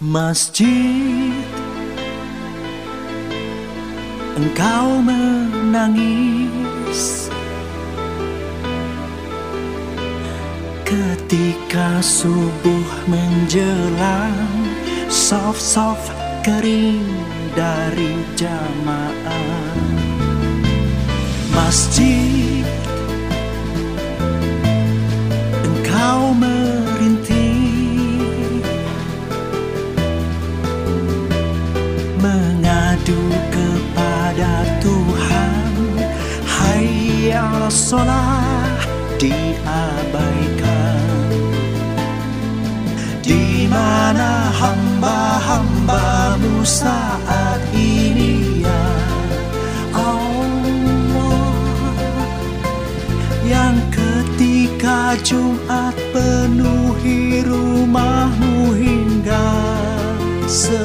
masjid. Engkau menangis. Ketika subuh menjelang Soft-soft kering dari jamaah. Masjid Sholat diabaikan. Di mana hamba-hambamu saat ini ya Allah? Yang ketika Jumat penuhi rumahmu hingga sesak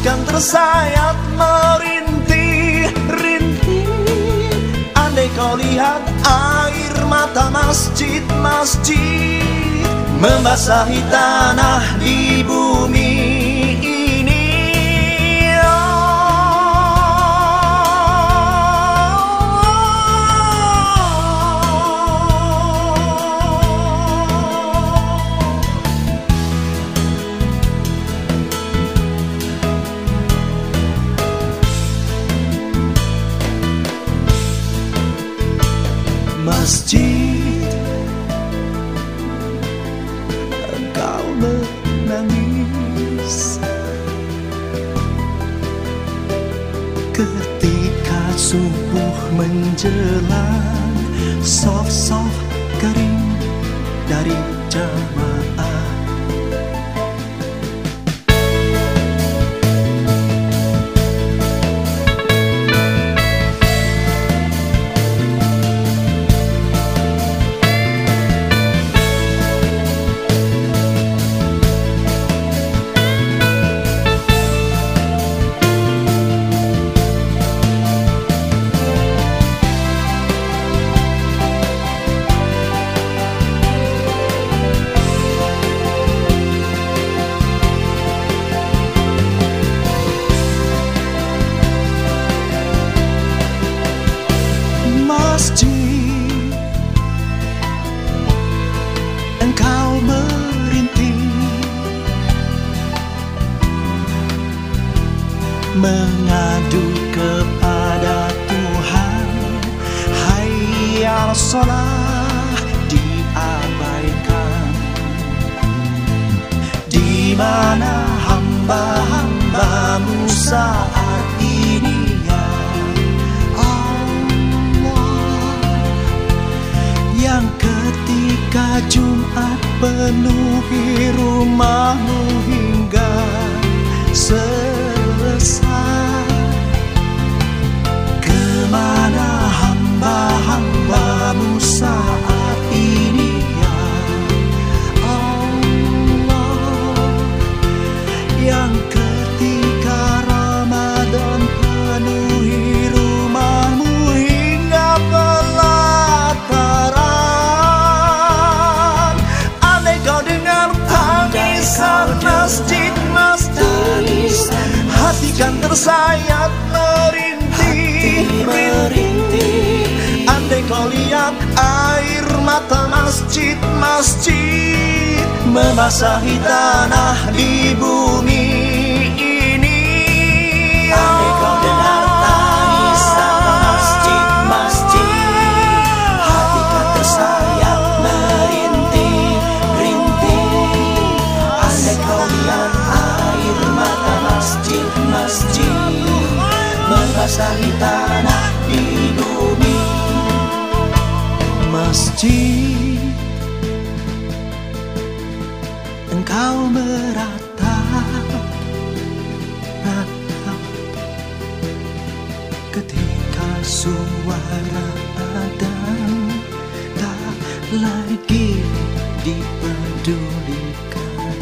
Kan tersayat merintih-rintih Andai kau lihat air mata masjid-masjid Membasahi tanah di bumi Masjid. Engkau menangis. Ketika subuh menjelang Soft-soft masjid. Engkau merintih Mengadu kepada Tuhan. Hayya sholat diabaikan. Di mana hamba-hambamu saat ini penuhi rumahmu hingga selesai tersayat merintih. Andai kau lihat air mata masjid-masjid Membasahi tanah di bumi dari tanah di bumi. Masjid. Engkau meratap Ratap Ketika suara adan Tak lagi dipedulikan.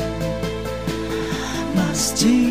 Masjid.